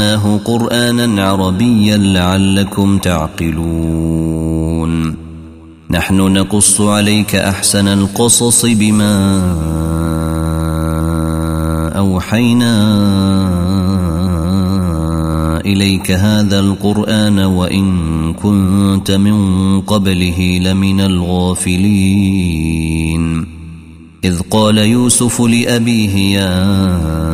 أنزلناه قرآنا عربيا لعلكم تعقلون نحن نقص عليك أحسن القصص بما أوحينا إليك هذا القرآن وإن كنت من قبله لمن الغافلين إذ قال يوسف لأبيه يا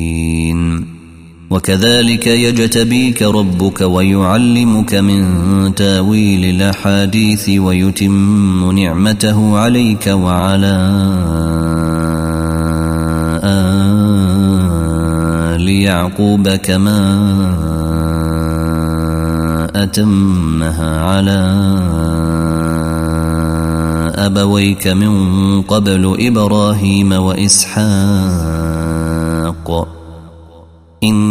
وكذلك يجتبيك ربك ويعلمك من تاويل الأحاديث ويتم نعمته عليك وعلى آل يعقوب كما أتمها على أبويك من قبل إبراهيم وإسحاق. إن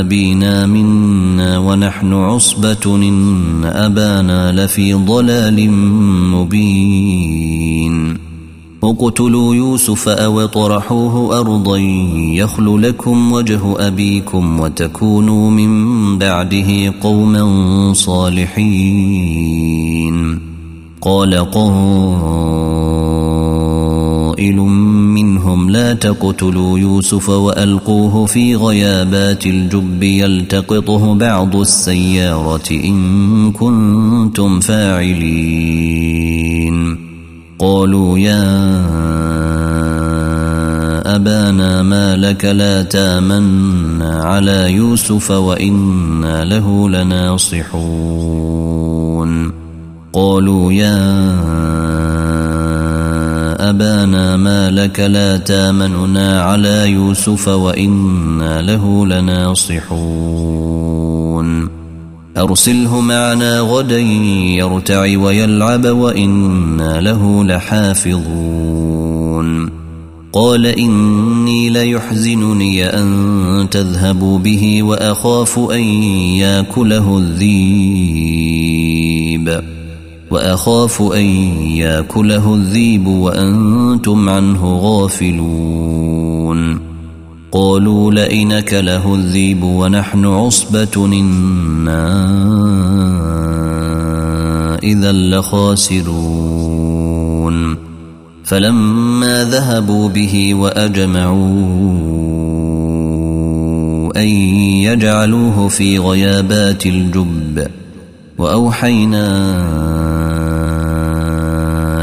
أبينا منا ونحن عصبة إن أبانا لفي ضلال مبين. اقتلوا يوسف أو اطرحوه أرضا يخل لكم وجه أبيكم وتكونوا من بعده قوما صالحين. قال قائل منهم لا تقتلوا يوسف وألقوه في غيابات الجب يلتقطه بعض السيارة إن كنتم فاعلين. قالوا يا أبانا ما لك لا تامنا على يوسف وإنا له لناصحون. قالوا يا أبانا ما لك لا تامننا على يوسف وإنا له لناصحون. أرسله معنا غدا يرتع ويلعب وإنا له لحافظون. قال إني ليحزنني أن تذهبوا به وأخاف أن يأكله الذيب. وأخاف أن يأكله الذيب وأنتم عنه غافلون. قالوا لئنك له الذيب ونحن عصبة إنا إذا لخاسرون. فلما ذهبوا به وأجمعوا أن يجعلوه في غيابات الجب وأوحينا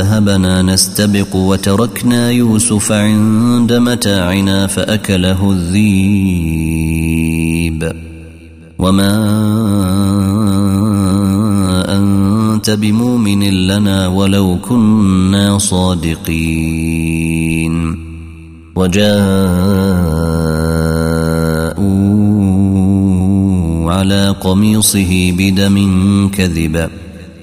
ذهبنا نستبق وتركنا يوسف عند متاعنا فأكله الذيب. وما أنت بمؤمن لنا ولو كنا صادقين. وجاءوا على قميصه بدم كذب.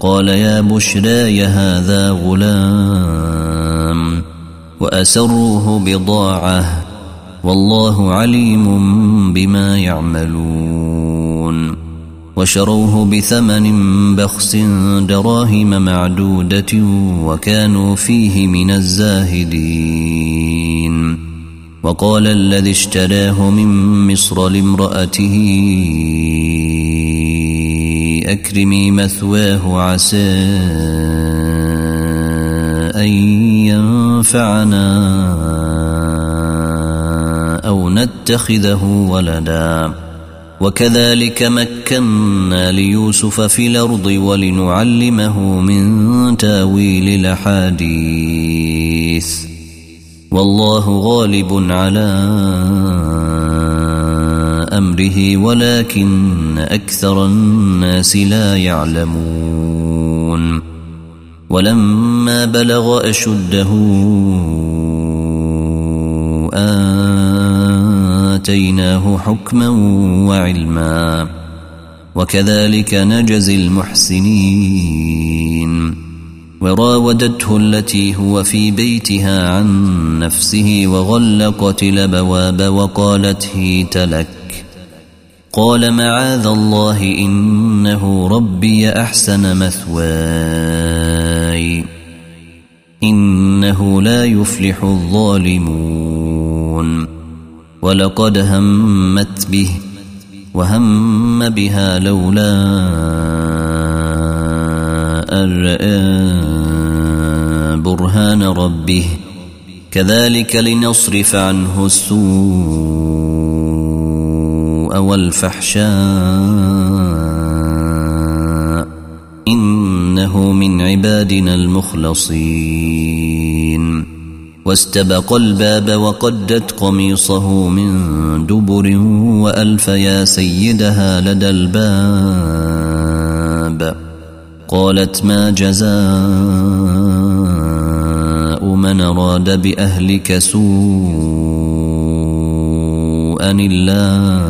قال يا بشراي هذا غلام وأسروه بضاعة والله عليم بما يعملون وشروه بثمن بخس دراهم معدودة وكانوا فيه من الزاهدين وقال الذي اشتراه من مصر لامرأته أكرمي مثواه عسى أن ينفعنا أو نتخذه ولداً. وكذلك مكنا ليوسف في الأرض ولنعلمه من تأويل الأحاديث. والله غالب على أمره ولكن أكثر الناس لا يعلمون. ولما بلغ أشده آتيناه حكما وعلما. وكذلك نجزي المحسنين. وراودته التي هو في بيتها عن نفسه وغلقت الأبواب وقالت هيت لك. قال معاذ الله إنه ربي أحسن مثواي. إنه لا يفلح الظالمون. ولقد همت به وهم بها لولا رأى برهان ربه. كذلك لنصرف عنه والفحشاء إنه من عبادنا المخلصين. واستبق الباب وقدت قميصه من دبر وألف يا سيدها لدى الباب. قالت ما جزاء من أراد بأهلك سوءا إلا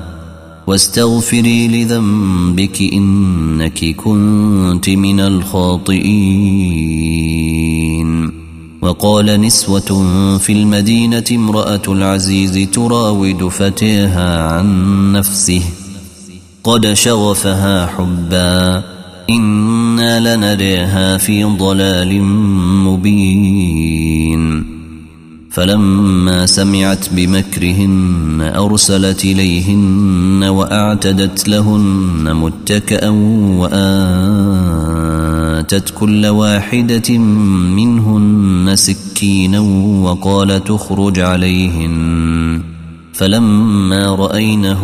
واستغفري لذنبك إنك كنت من الخاطئين. وقال نسوة في المدينة امرأة العزيز تراود فتيها عن نفسه قد شغفها حبا إنا لنريها في ضلال مبين. فلما سمعت بمكرهن أرسلت إليهن وأعتدت لهن متكأ وآتت كل واحدة منهن سكينا وقال تخرج عليهن فلما رأينه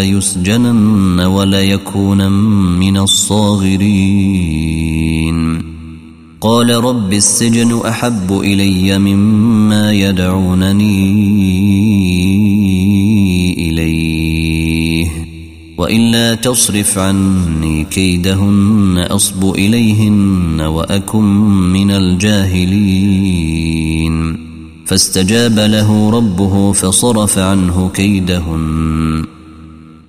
ليسجنن وليكون من الصاغرين. قال رب السجن أحب إلي مما يدعونني إليه وإلا تصرف عني كيدهن أصب إليهن وأكن من الجاهلين. فاستجاب له ربه فصرف عنه كيدهن.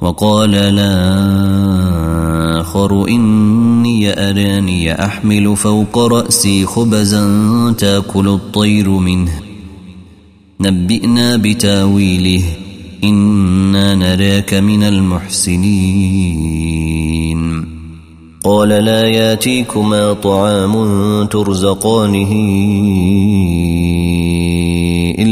وقال الآخر إني أراني أحمل فوق رأسي خبزا تأكل الطير منه. نبئنا بتأويله إنا نراك من المحسنين. قال لا ياتيكما طعام ترزقانه.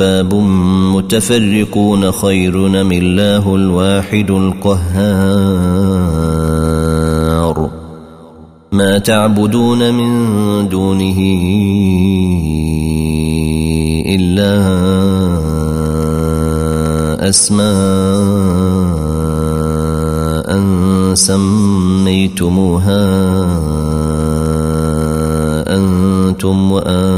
أرباب متفرقون خير من الله الواحد القهار. ما تعبدون من دونه إلا أسماء سميتموها أنتم وآباؤكم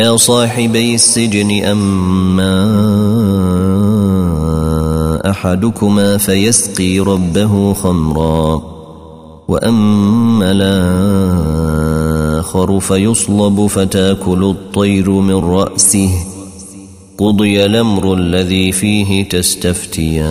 يا صاحبي السجن أما أحدكما فيسقي ربه خمرا وأما الآخر فيصلب فتأكل الطير من رأسه قضي الأمر الذي فيه تستفتيان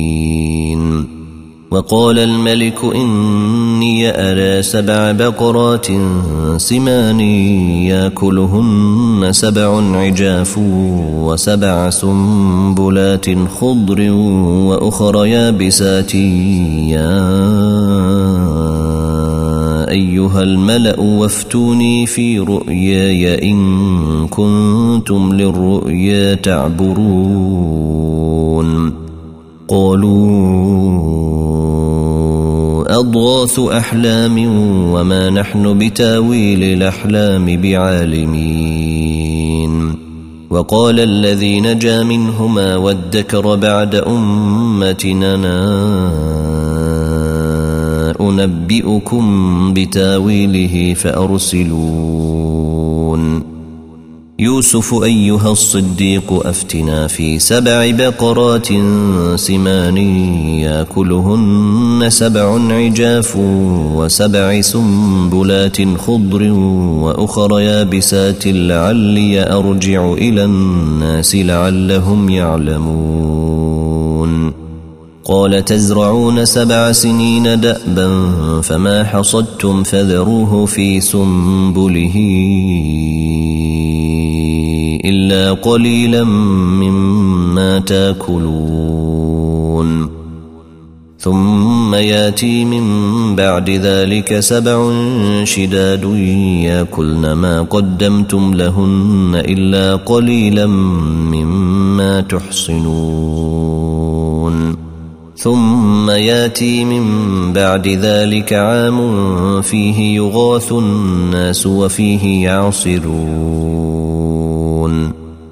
وقال الملك إني أرى سبع بقرات سمان يأكلهن سبع عجاف وسبع سنبلات خضر وأخر يابسات. يا أيها الملأ وافتوني في رؤياي إن كنتم للرؤيا تعبرون. قالوا أضغاث أحلام وما نحن بتاويل الأحلام بعالمين. وقال الذي نجا منهما وادكر بعد أمتنا أنبئكم بتاويله فأرسلون يوسف أيها الصديق أفتنا في سبع بقرات سمان يأكلهن سبع عجاف وسبع سنبلات خضر وأخر يابسات لعلي أرجع إلى الناس لعلهم يعلمون. قال تزرعون سبع سنين دأبا فما حصدتم فذروه في سنبله. إلا قليلا مما تاكلون. ثم ياتي من بعد ذلك سبع شداد ياكلن ما قدمتم لهن إلا قليلا مما تحصنون. ثم ياتي من بعد ذلك عام فيه يغاث الناس وفيه يعصرون.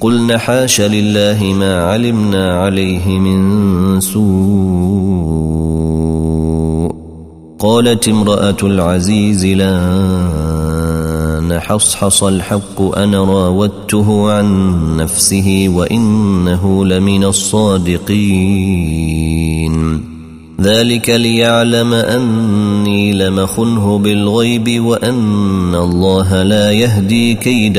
قلن حاش لله ما علمنا عليه من سوء. قالت امرأة العزيز لا حصحص الحق أنا راودته عن نفسه وإنه لمن الصادقين. ذلك ليعلم أني لمخنه بالغيب وأن الله لا يهدي كيد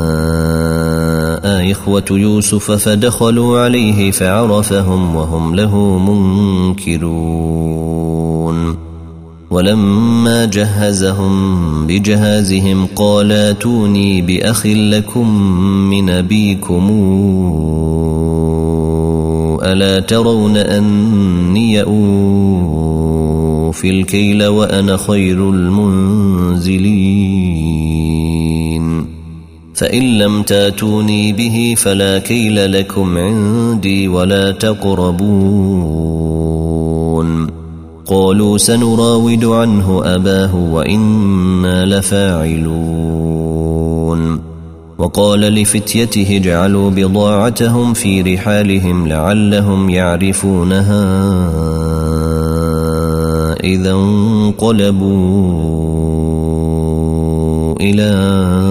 إخوة يوسف فدخلوا عليه فعرفهم وهم له منكرون. ولما جهزهم بجهازهم قال آتوني بأخ لكم من أبيكم. ألا ترون أني أوفي الكيل وأنا خير المنزلين؟ فإن لم تاتوني به فلا كيل لكم عندي ولا تقربون. قالوا سنراود عنه أباه وإنا لفاعلون. وقال لفتيته اجعلوا بضاعتهم في رحالهم لعلهم يعرفونها إذا انقلبوا إلى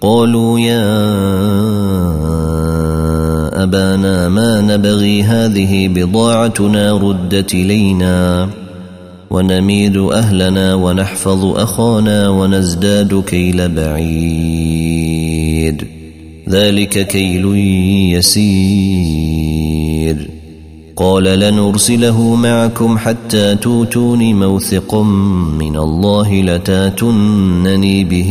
قالوا يا أبانا ما نبغي هذه بضاعتنا ردت إلينا ونميد أهلنا ونحفظ أخانا ونزداد كيل بعيد. ذلك كيل يسير. قال لنرسله معكم حتى توتون موثقا من الله لتاتنني به.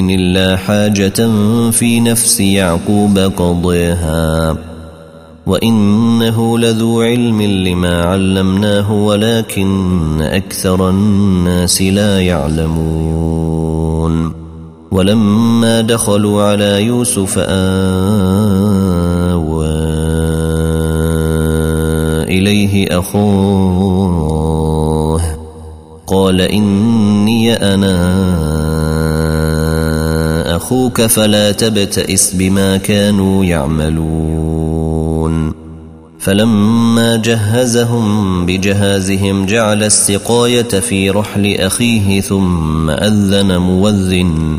إلا حاجة في نفس يعقوب قضيها. وإنه لذو علم لما علمناه ولكن أكثر الناس لا يعلمون. ولما دخلوا على يوسف آوى إليه أخوه قال إني أنا أخوك فلا تبتئس بما كانوا يعملون. فلما جهزهم بجهازهم جعل السقاية في رحل أخيه ثم أذن مؤذن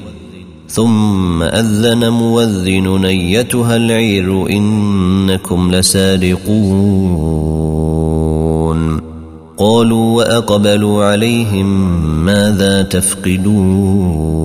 ثم أذن مؤذن أيتها العير إنكم لسارقون. قالوا وأقبلوا عليهم ماذا تفقدون؟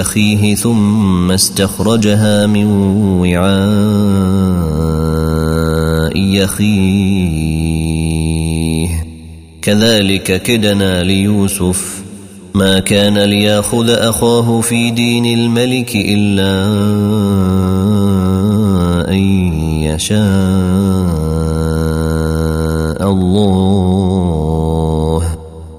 أخيه ثم استخرجها من وعاء أخيه كذلك كدنا ليوسف. ما كان ليأخذ أخاه في دين الملك إلا أن يشاء الله.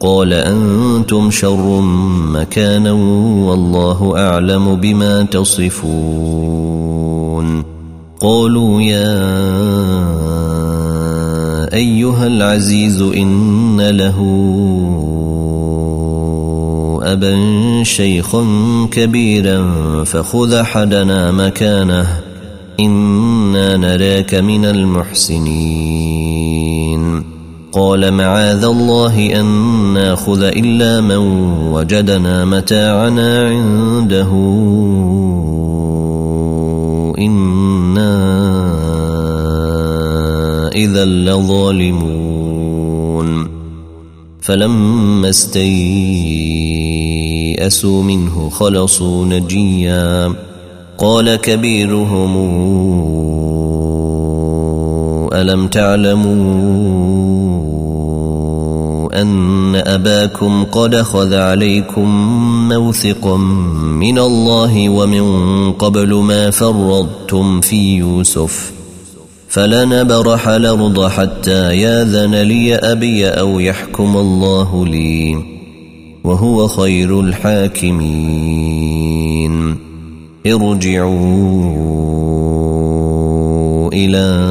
قال أنتم شر مكانا والله أعلم بما تصفون. قالوا يا أيها العزيز إن له أبا شيخا كبيرا فخذ أحدنا مكانه إنا نراك من المحسنين. قال معاذ الله أن ناخذ إلا من وجدنا متاعنا عنده. إنا إذا لظالمون. فلما استيئسوا منه خلصوا نجيا. قال كبيرهم ألم تعلموا أن أباكم قد خذ عليكم موثقا من الله ومن قبل ما فرضتم في يوسف. فلنبرح الأرض حتى ياذن لي أبي أو يحكم الله لي وهو خير الحاكمين. ارجعوا إلى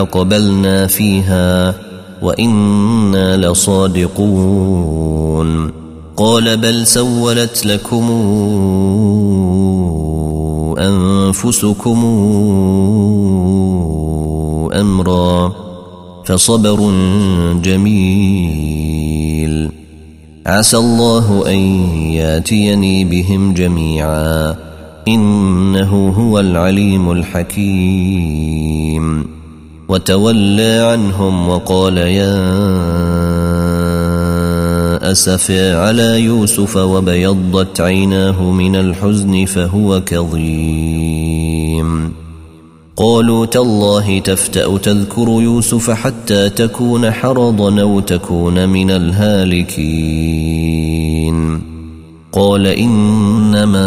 أقبلنا فيها وإنا لصادقون. قال بل سولت لكم أنفسكم أمرا فصبر جميل. عسى الله أن ياتيني بهم جميعا. إنه هو العليم الحكيم. وتولى عنهم وقال يا اسفا على يوسف وبيضت عيناه من الحزن فهو كظيم. قالوا تالله تفتأ تذكر يوسف حتى تكون حرضا أو تكون من الهالكين. قال إنما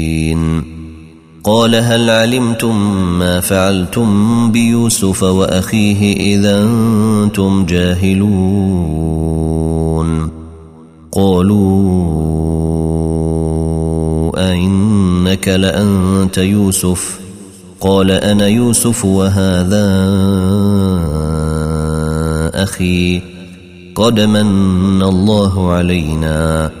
قال هل علمتم ما فعلتم بيوسف وأخيه اذا أنتم جاهلون؟ قالوا أئنك لأنت يوسف؟ قال أنا يوسف وهذا أخي قد من الله علينا.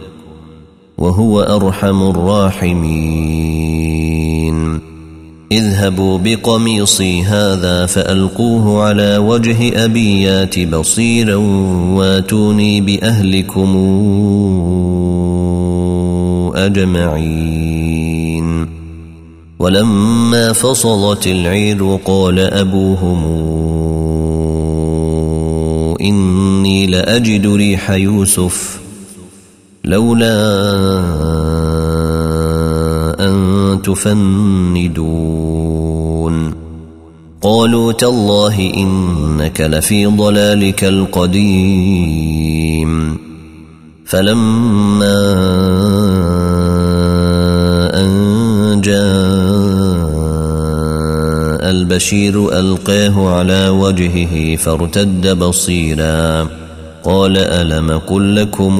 وهو أرحم الراحمين. اذهبوا بقميصي هذا فألقوه على وجه أبيات بصيرا واتوني بأهلكم أجمعين. ولما فصلت العير قال أبوهم إني لأجد ريح يوسف. لولا تفندون. قالوا تالله إنك لفي ضلالك القديم. فلما أن جاء البشير ألقاه على وجهه فارتد بصيرا. قال ألم قل لكم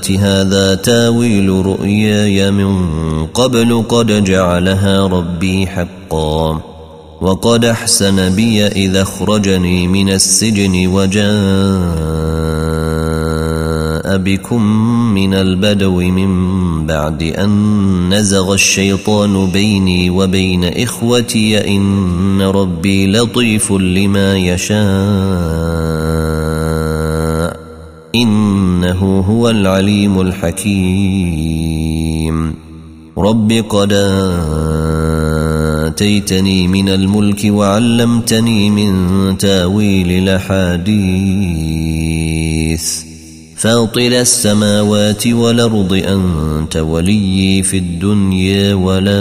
أبت هذا تاويل رؤياي من قبل قد جعلها ربي حقا وقد أحسن بي إذا اخرجني من السجن وجاء بكم من البدو من بعد أن نزغ الشيطان بيني وبين إخوتي إن ربي لطيف لما يشاء. إنه هو العليم الحكيم. رب قد آتيتني من الملك وعلمتني من تأويل الأحاديث. فاطر السماوات والأرض أنت ولي في الدنيا والآخرة.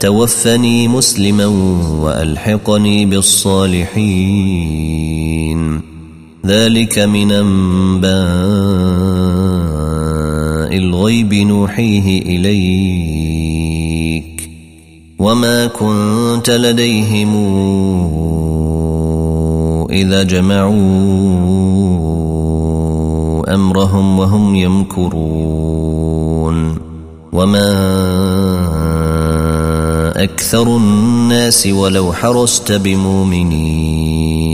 توفني مسلما وألحقني بالصالحين. ذلك من أنباء الغيب نوحيه إليك وما كنت لديهم إذا جمعوا أمرهم وهم يمكرون وما أكثر الناس ولو حرصت بمؤمنين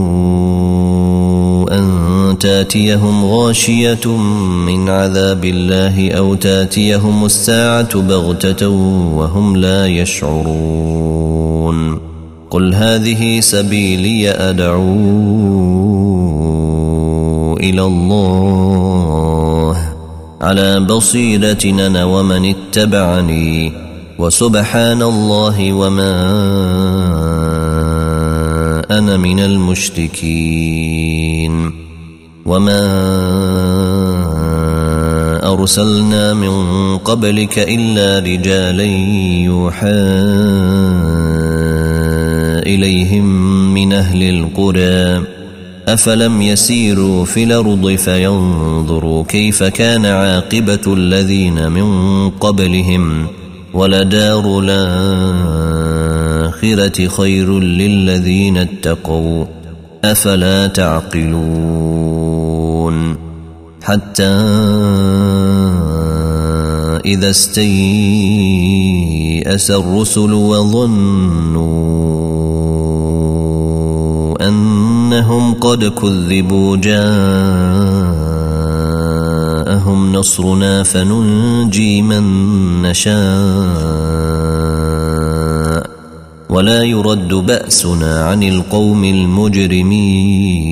أن تأتيهم غاشية من عذاب الله أو تأتيهم الساعة بغتة وهم لا يشعرون. قل هذه سبيلي أدعو إلى الله. على بصيرة أنا ومن اتبعني. وسبحان الله وما أنا من المشركين. وما أرسلنا من قبلك إلا رجالا يوحى إليهم من أهل القرى أفلم يسيروا في الأرض فينظروا كيف كان عاقبة الذين من قبلهم ولدار الآخرة خير للذين اتقوا أفلا تعقلون حتى إذا استيأس الرسل وظنوا أنهم قد كذبوا جاءهم نصرنا فننجي من نشاء ولا يرد بأسنا عن القوم المجرمين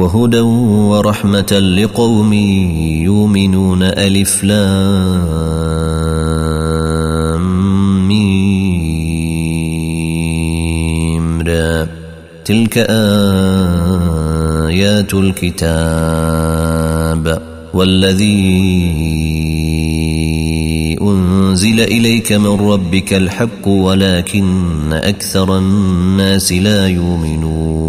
وهدى ورحمة لقوم يؤمنون ألف لام تلك آيات الكتاب والذي أنزل إليك من ربك الحق ولكن أكثر الناس لا يؤمنون.